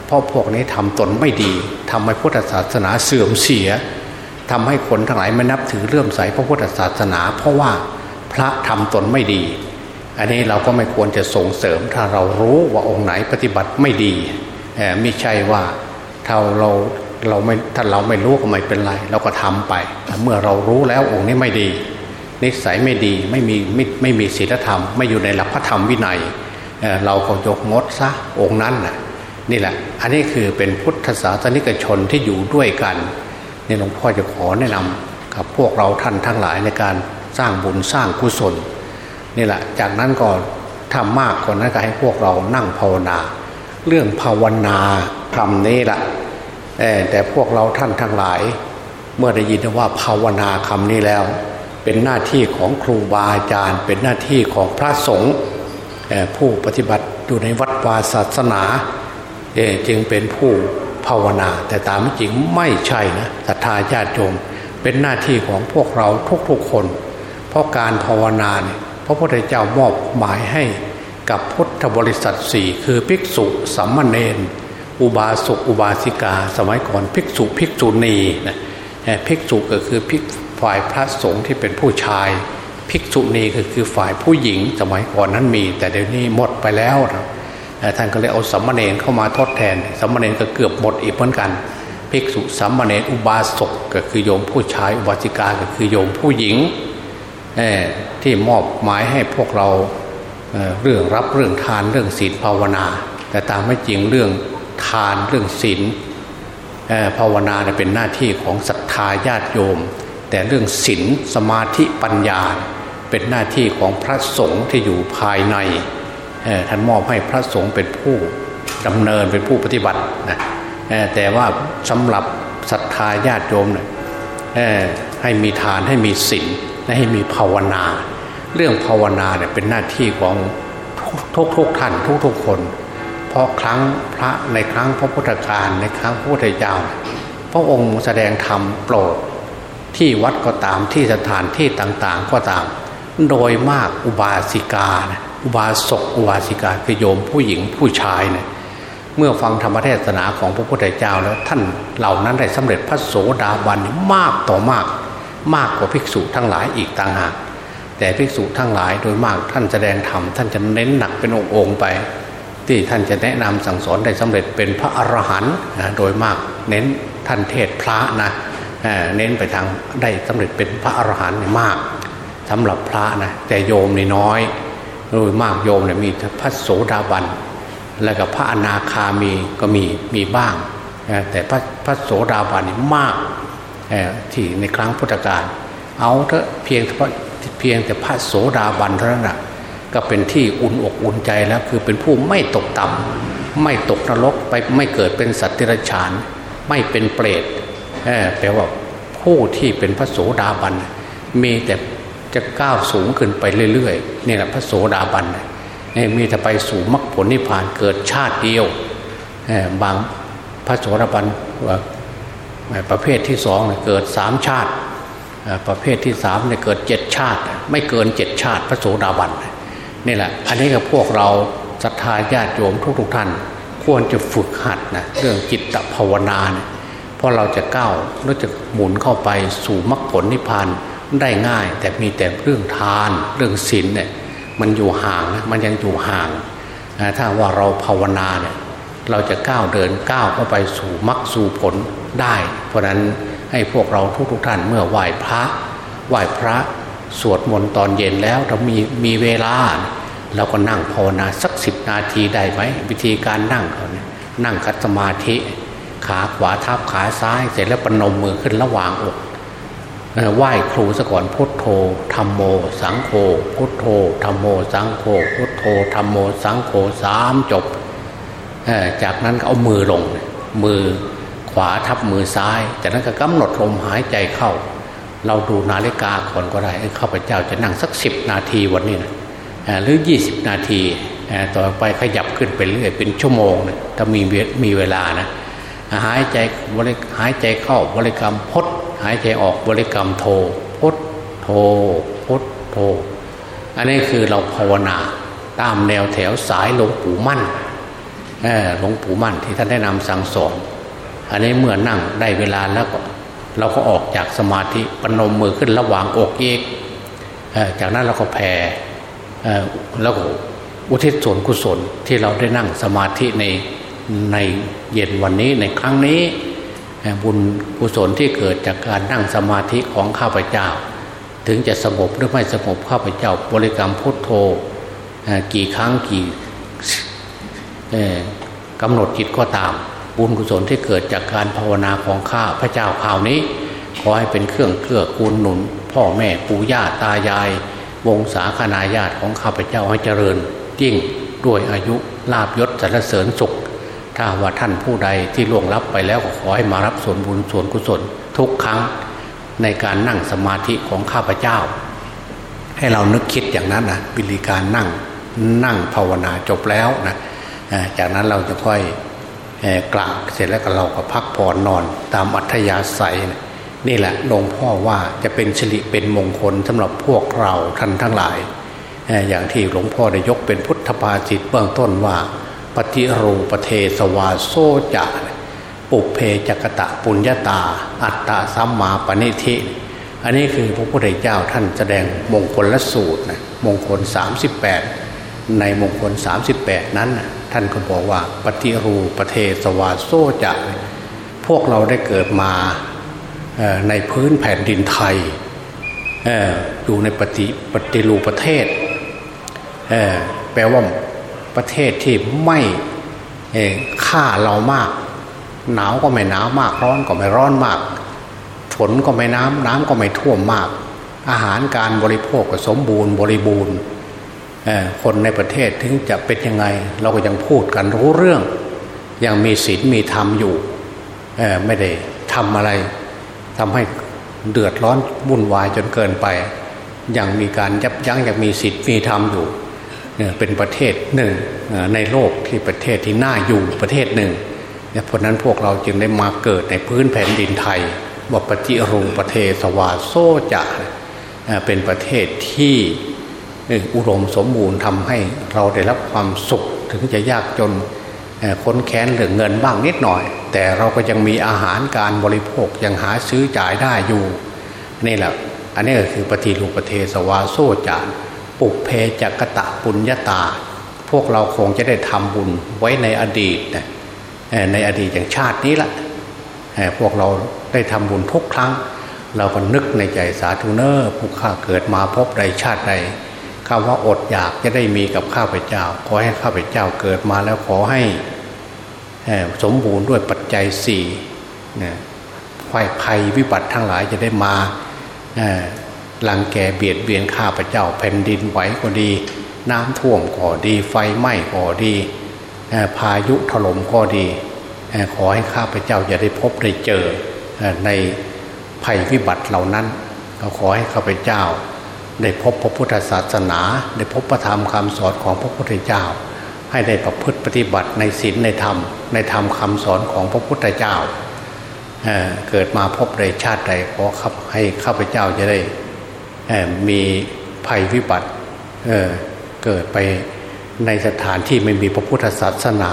เพราะพวกนี้ทำตนไม่ดีทำให้พุทธศาสนาเสื่อมเสียทำให้คนทั้งหลายไม่นับถือเลื่อมใสพระพุทธศาสนา เพราะว่าพระทำตนไม่ดี อันนี้เราก็ไม่ควรจะส่งเสริมถ้าเรารู้ว่าองค์ไหนปฏิบัติไม่ดีไม่ใช่ว่าถ้าเราเราไม่ถ้าเราไม่รู้ก็ไม่เป็นไร เราก็ทำไป เมื่อเรารู้แล้วองค์นี้ไม่ดี นิสัยไม่ดีไม่มีไม่ไม่มีศีลธรรม ไม่อยู่ในหลักพระธรรมวินัย เราก็ยกงดซะองค์นั้นนะนี่แหละ อันนี้คือเป็นพุทธศาสนิกชนที่อยู่ด้วยกันนี่หลวงพ่อจะขอแนะนำกับพวกเราท่านทั้งหลายในการสร้างบุญสร้างกุศลนี่แหละ จากนั้นก็ทำมากกว่านั้นก็ให้พวกเรานั่งภาวนา เรื่องภาวนาคำนี้แหละแต่พวกเราท่านทั้งหลาย เมื่อได้ยินว่าภาวนาคำนี้แล้ว เป็นหน้าที่ของครูบาอาจารย์ เป็นหน้าที่ของพระสงฆ์ ผู้ปฏิบัติอยู่ในวัดวาศาสนาจึงเป็นผู้ภาวนา แต่ตามจริงไม่ใช่นะศรัทธาญาติโยมเป็นหน้าที่ของพวกเราทุกๆคน เพราะการภาวนาเนี่ยพระพุทธเจ้ามอบหมายให้กับพุทธบริษัทสี่คือภิกษุสัมมาเนนอุบาสกอุบาสิกา สมัยก่อนภิกษุภิกษุณีนะภิกษุก็คือภิกฝ่ายพระสงฆ์ที่เป็นผู้ชาย ภิกษุณีก็คือฝ่ายผู้หญิงสมัยก่อนนั้นมี แต่เดี๋ยวนี้หมดไปแล้วนะท่านก็เลยเอาสัมมาเนนเข้ามาทดแทนสัมมาเนนก็เกือบหมดอีกเหมือนกันภิกษุสัมมาเนรอุบาสกก็คือโยมผู้ชายอุบาสิกาก็คือโยมผู้หญิงที่มอบหมายให้พวกเราเรื่องรับเรื่องทานเรื่องศีลภาวนา แต่ตามไม่จริงเรื่องทานเรื่องศีลภาวนาเป็นหน้าที่ของศรัทธาญาติโยม แต่เรื่องศีลสมาธิปัญญา เป็นหน้าที่ของพระสงฆ์ที่อยู่ภายในท่านมอบให้พระสงฆ์เป็นผู้ดำเนินเป็นผู้ปฏิบัตินะแต่ว่าสำหรับศรัทธาญาติโยมเนี่ยให้มีทานให้มีศีลและให้มีภาวนา เรื่องภาวนาเนี่ยเป็นหน้าที่ของทุกทุกท่านทุกทุกคน เพราะครั้งพระในครั้งพระพุทธการในครั้งพระพุทธเจ้าพระองค์แสดงธรรมโปรดที่วัดก็ตามที่สถานที่ต่างๆก็ตาม โดยมากอุบาสิกาอุบาสกอุบาสิกาคือโยมผู้หญิงผู้ชายเนี่ยเมื่อฟังธรรมเทศนาของพระพุทธเจ้าแล้วท่านเหล่านั้นได้สำเร็จพระโสดาบันมากต่อมาก มากกว่าภิกษุทั้งหลายอีกต่างหากแต่ภิกษุทั้งหลายโดยมากท่านแสดงธรรมท่านจะเน้นหนักเป็นองค์ๆไป ที่ท่านจะแนะนำสั่งสอนได้สำเร็จเป็นพระอรหันต์นะโดยมากเน้นท่านเทศพระนะเน้นไปทางได้สำเร็จเป็นพระอรหันต์มาก สำหรับพระนะแต่โยมนี่น้อยโดยมากโยมเนี่ยมีพระโสดาบัน แล้วก็พระอนาคามีก็มีมีบ้าง แต่พระพระโสดาบันนี่มากที่ในครั้งพุทธกาลเอาเถอะเพียงเพราะเพียงแต่พระโสดาบันเท่านั้นนะก็เป็นที่อุ่นอกอุ่นใจแล้วคือเป็นผู้ไม่ตกต่ำไม่ตกนรกไปไม่เกิดเป็นสัตว์ทิรฉาน ไม่เป็นเปรตแปลว่าผู้ที่เป็นพระโสดาบันมีแต่ จะก้าวสูงขึ้นไปเรื่อยๆนี่แหละพระโสดาบันนี่มีแต่ไปสู่มรรคผลนิพพานเกิดชาติเดียวบางพระโสดาบันประเภทที่สองเกิดสามชาติ ประเภทที่สามเนี่ยเกิดเจ็ดชาติ ไม่เกินเจ็ดชาติ พระโสดาบันนี่แหละ อันนี้กับพวกเราศรัทธาญาติโยมทุกๆท่าน ควรจะฝึกหัดนะเรื่องจิตภาวนาเนี่ยเพราะเราจะก้าวเราจะหมุนเข้าไปสู่มรรคผลนิพพาน ได้ง่าย แต่มีแต่เรื่องทานเรื่องศีลเนี่ยมันอยู่ห่างนะมันยังอยู่ห่างถ้าว่าเราภาวนาเนี่ยเราจะก้าวเดินก้าวเข้าไปสู่มรรคสู่ผลได้ เพราะนั้นให้พวกเราทุกๆทท่านเมื่อไหว้พระ ไหว้พระสวดมนต์ตอนเย็นแล้วเรามีมีเวลา เราก็นั่งภาวนาสักสิบนาทีได้ไหมวิธีการนั่งเขาเนี่ยนั่งคัดสมาธิ ขาขวาทับขาซ้าย เสร็จแล้วปนมมือขึ้นระหว่างอก ไหว้ครูซะก่อนพุทโธธรรมโม สังโฆพุทโธธรรมโม สังโฆพุทโธธรรมโม สังโฆสามจบ จากนั้นก็เอามือลง มือขวาทับมือซ้าย จากนั้นก็กำหนดลมหายใจเข้า เราดูนาฬิกาก่อนก็ได้ข้าพเจ้าจะนั่งสักสิบนาทีวันนี้นะหรือยี่สิบนาทีต่อไปขยับขึ้นไปเรื่อยเป็นชั่วโมงนะถ้ามีมีเวลานะหายใจบริหายใจเข้าบริกรรมพด หายใจออกบริกรรมโทพดโทพดโท อันนี้คือเราภาวนาตามแนวแถวสายหลวงปู่มั่นหลวงปู่มั่นที่ท่านได้นำสั่งสอนอันนี้เมื่อนั่งได้เวลาแล้วก็เราก็ออกจากสมาธิปนมมือขึ้นระหว่างอกเอกจากนั้นเราก็แผ่แล้วก็อุทิศส่วนกุศลที่เราได้นั่งสมาธิในในเย็นวันนี้ในครั้งนี้ บุญกุศลที่เกิดจากการนั่งสมาธิของข้าพเจ้า ถึงจะสงบหรือไม่สงบข้าพเจ้า บริกรรมพุทโธกี่ครั้งกี่กำหนดจิตก็ตาม บุญกุศลที่เกิดจากการภาวนาของข้าพระเจ้าคราวนี้ ขอให้เป็นเครื่องเกื้อกูลหนุน พ่อแม่ปู่ย่าตายาย วงศาคณาญาติของข้าพเจ้าให้เจริญยิ่งด้วยอายุลาบยศสรรเสริญสุข ถ้าว่าท่านผู้ใดที่ล่วงลับไปแล้วก็ขอให้มารับส่วนบุญส่วนกุศลทุกครั้งในการนั่งสมาธิของข้าพเจ้า ให้เรานึกคิดอย่างนั้นนะวิธีการนั่งนั่งภาวนาจบแล้วนะจากนั้นเราจะค่อยกลางเสร็จแล้วก็เราก็พักผ่อนนอนตามอัธยาศัยนี่แหละหลวงพ่อว่าจะเป็นสิริเป็นมงคลสำหรับพวกเราท่านทั้งหลาย อย่างที่หลวงพ่อได้ยกเป็นพุทธภาจิตเบื้องต้นว่า ปฏิรูปเทสวาโซจะปุเพจักตะปุญญาตา อัตตาสัมมาปณิธิ อันนี้คือพระพุทธเจ้าท่านแสดงมงคลละสูตรนะมงคล 38 ในมงคล 38 นั้นท่านก็บอกว่าปฏิรูปเทสวาโซจะพวกเราได้เกิดมาในพื้นแผ่นดินไทยอยู่ในปฏิปฏิรูปประเทศแปลว่า ประเทศที่ไม่ฆ่าเรามาก หนาวก็ไม่หนาวมาก ร้อนก็ไม่ร้อนมาก ฝนก็ไม่น้ำน้ำก็ไม่ท่วมมาก อาหารการบริโภคก็สมบูรณ์บริบูรณ์คนในประเทศถึงจะเป็นยังไง เราก็ยังพูดกันรู้เรื่อง ยังมีศีลมีธรรมอยู่ไม่ได้ทำอะไรทำให้เดือดร้อนวุ่นวายจนเกินไป ยังมีการยับยั้งยังมีสิทธิ์มีธรรมอยู่ เป็นประเทศหนึ่งในโลกที่ประเทศที่น่าอยู่ประเทศหนึ่งเนี่ยเพราะนั้นพวกเราจึงได้มาเกิดในพื้นแผ่นดินไทยว่าปฏิรูปประเทศสวาโซจะเป็นประเทศที่อุดมสมบูรณ์ทำให้เราได้รับความสุขถึงจะยากจนค้นแค้นเหลือเงินบ้างนิดหน่อย แต่เราก็ยังมีอาหารการบริโภคยังหาซื้อจ่ายได้อยู่นี่แหละ อันนี้ก็คือปฏิรูปประเทศวาโซจาน ปุเพจักตะปุญญาตา พวกเราคงจะได้ทำบุญไว้ในอดีตในอดีตอย่างชาตินี้ละพวกเราได้ทำบุญทุกครั้ง เราก็นึกในใจสาธุเนอร์ผู้ข้าเกิดมาพบใดชาติใดคำว่าอดอยากจะได้มีกับข้าพเจ้า ขอให้ข้าพเจ้าเกิดมาแล้วขอให้สมบูรณ์ด้วยปัจจัยสี่ไฟภัยวิบัติทั้งหลายจะได้มา ลังแกเบียดเบียนข้าพเจ้าแผ่นดินไหวก็ดี น้ำท่วมก็ดี ไฟไหม้ก็ดีพายุถล่มก็ดี ขอให้ข้าพเจ้าอย่าได้พบได้เจอในภัยวิบัติเหล่านั้น ก็ขอให้ข้าพเจ้า ได้พบพระพุทธศาสนา ได้พบพระธรรมคำสอนของพระพุทธเจ้า ให้ได้ประพฤติปฏิบัติในศีลในธรรม ในธรรมคำสอนของพระพุทธเจ้าเเกิดมาพบในชาติใดขอให้ข้าพเจ้าจะได้ มีภัยวิบัติเเกิดไปในสถานที่ไม่มีพระพุทธศาสนา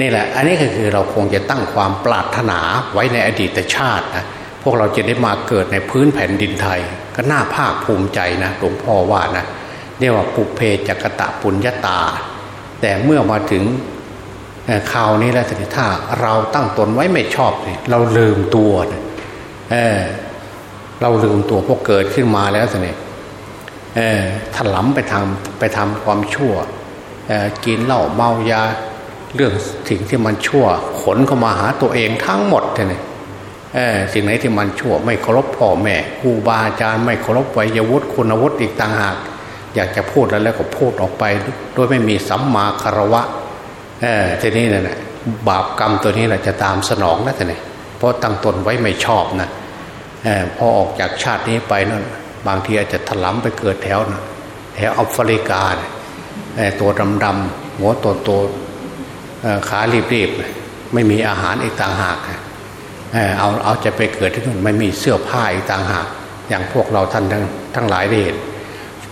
นี่แหละ อันนี้ก็คือเราคงจะตั้งความปรารถนาไว้ในอดีตชาตินะพวกเราจะได้มาเกิดในพื้นแผ่นดินไทย ก็น่าภาคภูมิใจนะหลวงพ่อว่านะเรียกว่าปุเพจักตะปุญญาตา แต่เมื่อมาถึงข่าวนี้แล้วสิถ้าเราตั้งตนไว้ไม่ชอบ เราลืมตัวเออ เราลืมตัวพวกเกิดขึ้นมาแล้วสิเออถลำไปทำไปทำความชั่วกินเหล้าเมายาเรื่องสิ่งที่มันชั่ว ขนเข้ามาหาตัวเองทั้งหมดเลยสิ่งไหนที่มันชั่ว ไม่เคารพพ่อแม่ครูบาอาจารย์ไม่เคารพไวยวุฒิคุณวุฒิอีกต่างหาก อยากจะพูดแล้วแล้วก็พูดออกไปโดยไม่มีสัมมาคารวะทีนี้นะบาปกรรมตัวนี้แหละจะตามสนองนะท่านนี่เพราะตั้งตนไว้ไม่ชอบนะ พอออกจากชาตินี้ไปนั่นบางทีอาจจะถลำไปเกิดแถวนะแถวแอฟริกาตัวดำดำหัวโตโตขารีบๆไม่มีอาหารอีกต่างหากเอาเอาจะไปเกิดที่นู่นไม่มีเสื้อผ้าอีกต่างหาก อย่างพวกเราท่านทั้งทั้งหลายได้เห็น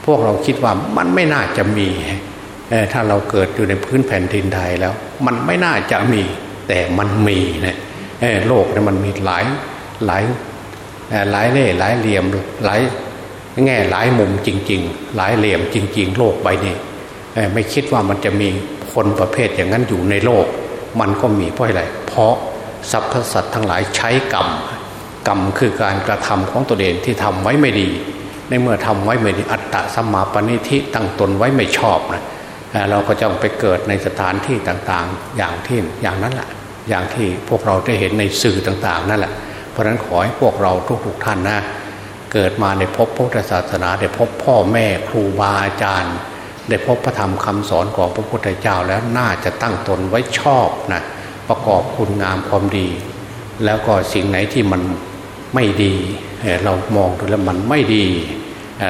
พวกเราคิดว่ามันไม่น่าจะมีถ้าเราเกิดอยู่ในพื้นแผ่นดินไทยแล้ว มันไม่น่าจะมีแต่มันมีนะโลกนี่มันมีหลายหลาย หลายเล่หลายเหลี่ยมหลายแง่หลายมุมจริง ๆ หลายเหลี่ยมจริง ๆ โลกใบนี้ไม่คิดว่ามันจะมีคนประเภทอย่างนั้นอยู่ในโลก มันก็มีเพราะอะไรเพราะสรรพสัตว์ทั้งหลายใช้กรรมกรรมคือการกระทำของตัวเองที่ทำไว้ไม่ดี ในเมื่อทำไว้ไม่ดีอัตตะสมาปณิทิตั้งตนไว้ไม่ชอบนะเราก็จะไปเกิดในสถานที่ต่างๆ อย่างที่อย่างนั้นแหละอย่างที่พวกเราได้เห็นในสื่อต่างๆนั่นแหละ เพราะนั้นขอให้พวกเราทุกๆท่านนะ เกิดมาในพบพุทธศาสนาได้พบพ่อแม่ครูบาอาจารย์ ได้พบพระธรรมคำสอนของพระพุทธเจ้าแล้วน่าจะตั้งตนไว้ชอบนะประกอบคุณงามความดี แล้วก็สิ่งไหนที่มันไม่ดีเรามองดูแล้วมันไม่ดี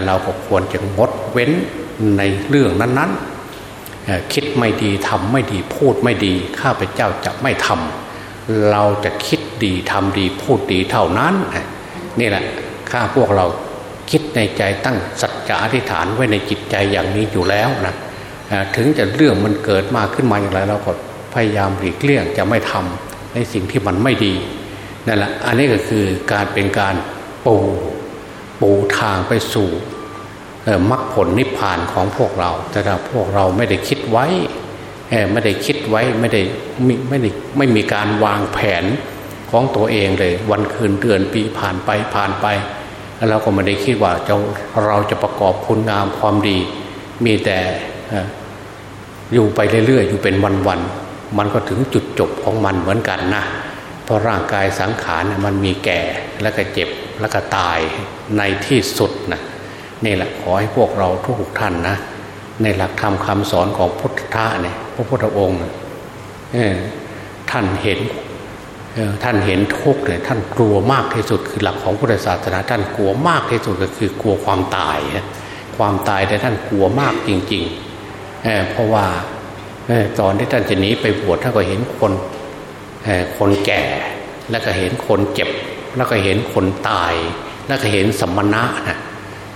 เราก็ควรจะงดเว้นในเรื่องนั้นๆ คิดไม่ดีทำไม่ดีพูดไม่ดี ข้าพเจ้าจะไม่ทำ เราจะคิดดีทำดีพูดดีเท่านั้น นี่แหละข้าพวกเราคิดในใจตั้งสัจจะอธิษฐานไว้ในจิตใจอย่างนี้อยู่แล้วนะถึงจะเรื่องมันเกิดมาขึ้นมาอย่างไรเราก็พยายามหลีกเลี่ยงจะไม่ทำในสิ่งที่มันไม่ดีนั่นแหละอันนี้ก็คือการเป็นการปูปูทางไปสู่มรรคผลนิพพานของพวกเรา แต่ถ้าพวกเราไม่ได้คิดไว้ ไม่ได้คิดไว้ไม่ได้ไม่ได้ไม่มีการวางแผนของตัวเองเลย วันคืนเดือนปีผ่านไปผ่านไป แล้วเราก็ไม่ได้คิดว่าจะเราจะประกอบคุณงามความดี มีแต่อยู่ไปเรื่อยๆอยู่เป็นวันๆมันก็ถึงจุดจบของมันเหมือนกันนะเพราะร่างกายสังขารมันมีแก่แล้วก็เจ็บแล้วก็ตายในที่สุดนะนี่แหละขอให้พวกเราทุกท่านนะ ในหลักธรรมคาสอนของพุทธะเนี่ยพระพุทธองค์ท่านเห็นท่านเห็นทุกข์เนี่ยท่านกลัวมากที่สุดคือหลักของพุทธศาสนาท่านกลัวมากที่สุดก็คือกลัวความตาย ความตายแต่ท่านกลัวมากจริงๆเเพราะว่าตอนที่ท่านจะหนีไปบวชท่านก็เห็นคนคนแก่ แล้วก็เห็นคนเจ็บ แล้วก็เห็นคนตาย แล้วก็เห็นสัมมณะนะ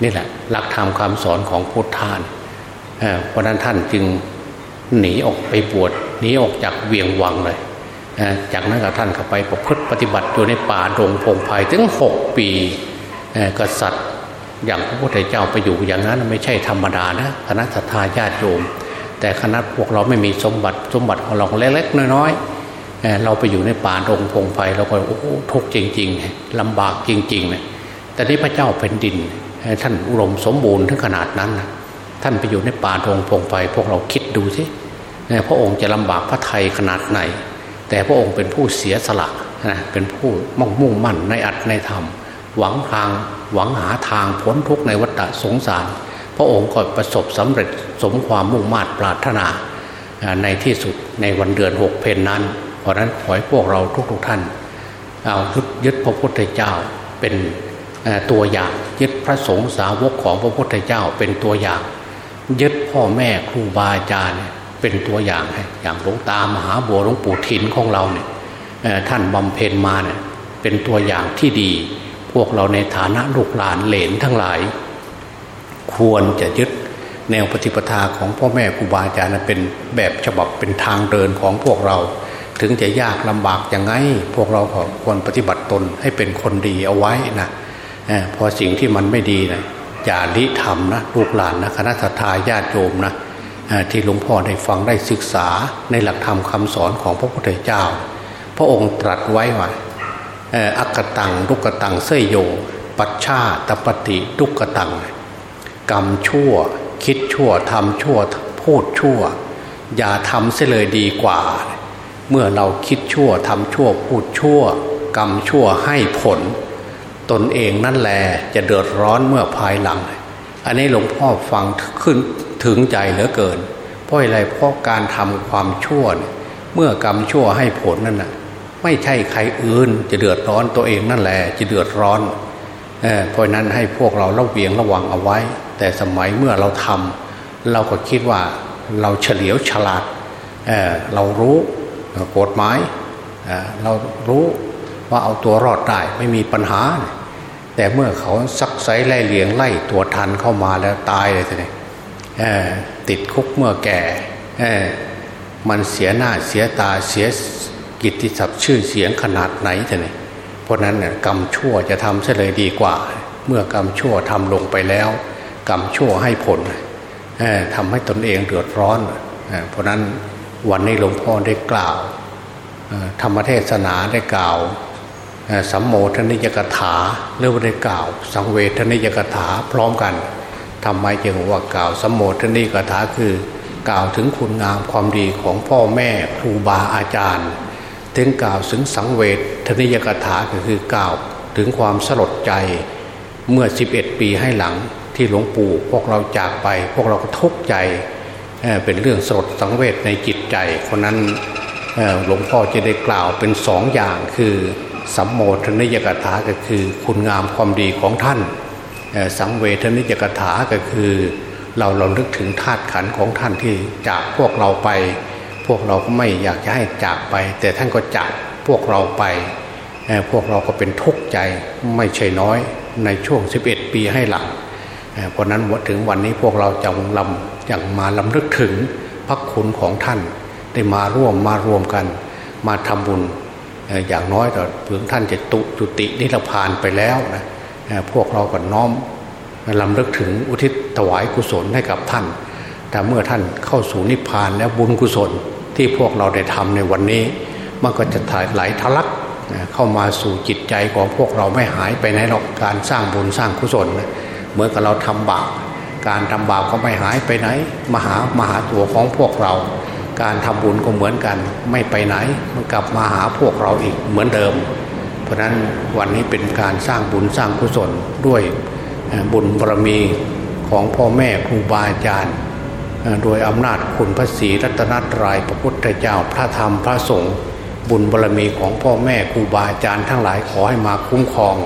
นี่แหละหลักธรรมคำสอนของพุทธานเเพราะนั้นท่านจึงหนีออกไปบวชหนีออกจากเวียงวังเลยจากนั้นกับท่านก็ไปประพฤติปฏิบัติอยู่ในป่าดงพงไพ่ถึงหกปีกษัตริย์ อย่างพระพุทธเจ้าไปอยู่อย่างนั้นไม่ใช่ธรรมดานะคณะสัตยาติโยม แต่คณะพวกเราไม่มีสมบัติสมบัติของเราเล็กๆน้อยๆเราไปอยู่ในป่าดงพงไพ่เราก็โอ้ทุกข์จริง ๆลำบากจริงๆเนะแต่นี้พระเจ้าแผ่นดินท่านอุดมสมบูรณ์ถึงขนาดนั้นนะ ท่านไปอยู่ในป่าดงพงไพ่พวกเราคิดดูสิพระองค์จะลำบากพระไทยขนาดไหน แต่พระองค์เป็นผู้เสียสละนะเป็นผู้มุ่งมุ่งมั่นในอัตในธรรม หวังทางหวังหาทางพ้นทุกข์ในวัฏสงสาร พระองค์ก็ประสบสำเร็จสมความมุ่งมั่นปรารถนาในที่สุดในวันเดือนหกเพนนั้น เพราะนั้นขอให้พวกเราทุกๆท่านเอายึดพระพุทธเจ้าเป็นตัวอย่างยึดพระสงฆ์สาวกของพระพุทธเจ้าเป็นตัวอย่าง ยึดพ่อแม่ครูบาอาจารย์เป็นตัวอย่างให้อย่างหลวงตามหาบัวหลวงปู่ทินของเราเนี่ยท่านบำเพ็ญมาเนี่ยเป็นตัวอย่างที่ดี พวกเราในฐานะลูกหลานเหลนทั้งหลาย ควรจะยึดแนวปฏิปทาของพ่อแม่ครูบาอาจารย์เป็นแบบฉบับเป็นทางเดินของพวกเรา ถึงจะยากลำบากยังไง พวกเราควรปฏิบัติตนให้เป็นคนดีเอาไว้นะพอสิ่งที่มันไม่ดีนะ อย่าลิทำนะลูกหลานนะคณะทาญาติโยมนะที่หลวงพ่อได้ฟังได้ศึกษาในหลักธรรมคำสอนของพระพุทธเจ้า พระองค์ตรัสไว้ว่าอักตังทุกตังเสยโย ปัชชาตปฏิทุกตัง กรรมชั่ว คิดชั่วทำชั่วพูดชั่ว อย่าทำเสียเลยดีกว่า เมื่อเราคิดชั่วทำชั่วพูดชั่ว กรรมชั่วให้ผล ตนเองนั่นแหละจะเดือดร้อนเมื่อภายหลัง อันนี้หลวงพ่อฟังขึ้นถึงใจเหลือเกิน เพราะอะไรเพราะการทำความชั่ว เมื่อกรรมชั่วให้ผลนั่นนะไม่ใช่ใครอื่นจะเดือดร้อนตัวเองนั่นแหละจะเดือดร้อนเเพราะนั้นให้พวกเราระเวียงระวังเอาไว้ แต่สมัยเมื่อเราทำเราก็คิดว่าเราเฉลียวฉลาดเเรารู้กฎหมายเเรารู้ว่าเอาตัวรอดได้ไม่มีปัญหา แต่เมื่อเขาซักไซไล่เลียงไล่ตัวทันเข้ามาแล้วตายเลยทีนี้ติดคุกเมื่อแก่มันเสียหน้าเสียตาเสียกิตติศัพท์ชื่อเสียงขนาดไหนท่านเพราะนั้นน่ยกรรมชั่วจะทำเสียเลยดีกว่า เมื่อกรรมชั่วทำลงไปแล้ว กรรมชั่วให้ผลทำให้ตนเองเดือดร้อน เพราะนั้นวันนี้หลวงพ่อได้กล่าว ธรรมเทศนาได้กล่าว สัมโมทนิยกถาเรื่องได้กล่าว สังเวทนิยกถาพร้อมกันทำไมจึงว่ากล่าวสัมโภชนีกถาคือกล่าวถึงคุณงามความดีของพ่อแม่ครูบาอาจารย์ ถึงกล่าวถึงสังเวชทนิยกถาก็คือกล่าวถึงความสลดใจเมื่อ 11 ปีให้หลังที่หลวงปู่พวกเราจากไป พวกเราก็ทุกข์ใจเป็นเรื่องสลดสังเวชในจิตใจคนนั้นหลวงพ่อจะได้กล่าวเป็นสองอย่างคือ สัมโมทนิยกถาก็คือคุณงามความดีของท่าน สังเวทนิยกถาก็คือเราเรานึกถึงธาตุขันของท่านที่จากพวกเราไป พวกเราก็ไม่อยากจะให้จากไป แต่ท่านก็จากพวกเราไป พวกเราก็เป็นทุกข์ใจไม่ใช่น้อยในช่วง 11 ปีให้หลังเพราะนั้นถึงวันนี้พวกเราจะลำอย่างมาลำลึกถึงพระคุณของท่าน ได้มาร่วมมารวมกัน มาทำบุญ อย่างน้อยแต่เพื่อท่านจะตุจุตินิพพานไปแล้วนะพวกเราก็น้อมลำลึกถึงอุทิศถวายกุศลให้กับท่าน แต่เมื่อท่านเข้าสู่นิพพานแล้วบุญกุศลที่พวกเราได้ทำในวันนี้ มันก็จะถ่ายไหลทะลักเข้ามาสู่จิตใจของพวกเราไม่หายไปไหนหรอกการสร้างบุญสร้างกุศลเหมือนกับเราทำบาปการทำบาปก็ไม่หายไปไหน มหามหาตัวของพวกเรา การทำบุญก็เหมือนกัน ไม่ไปไหนมันกลับมาหาพวกเราอีกเหมือนเดิม เพราะนั้นวันนี้เป็นการสร้างบุญสร้างกุศลด้วยบุญบารมีของพ่อแม่ครูบาอาจารย์ โดยอำนาจคุณพระศรีรัตนตรัยพระพุทธเจ้าพระธรรมพระสงฆ์บุญบารรมีของพ่อแม่ครูบาอาจารย์ทั้งหลายขอให้มาคุ้มครอง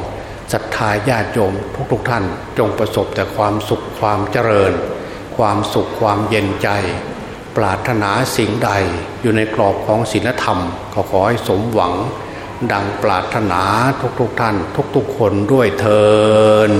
ศรัทธาญาติโยมทุกๆทท่าน จงประสบแต่ความสุขความเจริญ ความสุขความเย็นใจ ปรารถนาสิ่งใดอยู่ในกรอบของศีลธรรมก็ขอให้สมหวัง ดังปรารถนาทุกๆทท่าน ทุกๆคนด้วยเทอ